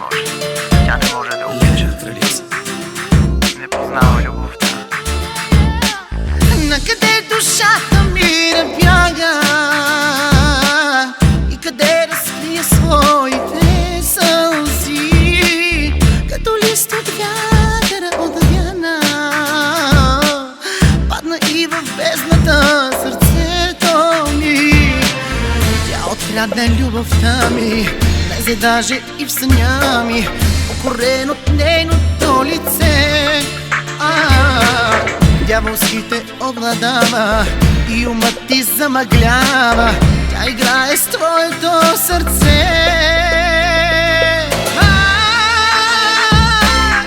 може, тя не може да обича, на не познава любовта. Накъде душата ми да И къде да скрия своите сълзи? Като лист от вятъра от вяна Падна и в бездната сърцето ми. Тя открадна любовта ми Влезе даже и в съня ми Покорен от нейното лице. Дяволските обладава и умът ти замъглява. Тя играе с твоето сърце.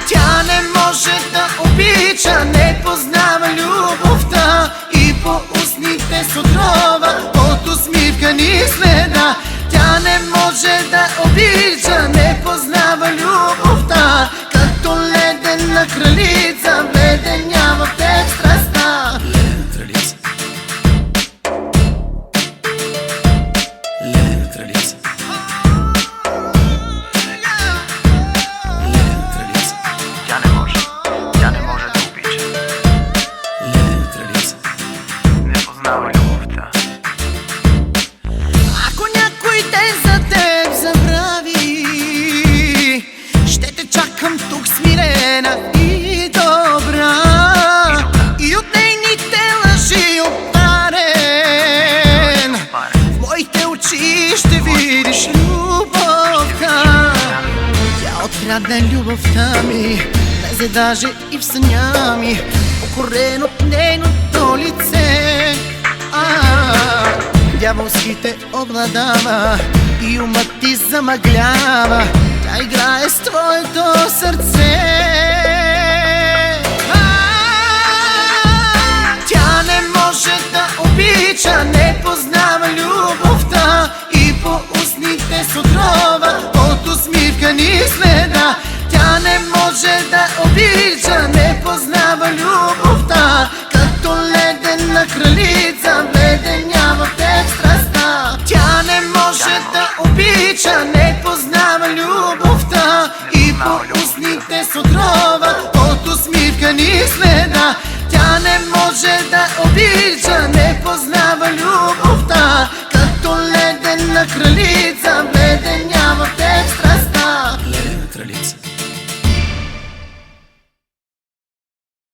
Тя не може да обича, не познава любовта И по устните с отрова, от усмивка ни следа не може да обича, не познава любовта Като ледена кралица, Открадна любовта ми Влезе даже и в съня ми Покорен от нейното лице. Дяволските обладава И умът ти замъглява Тя играе с твоето сърце. Тя не може да обича Не познава любовта И по устните с отрова По устните с отрова От усмивка ни следа Тя не може да обича Не познава любовта Като ледена кралица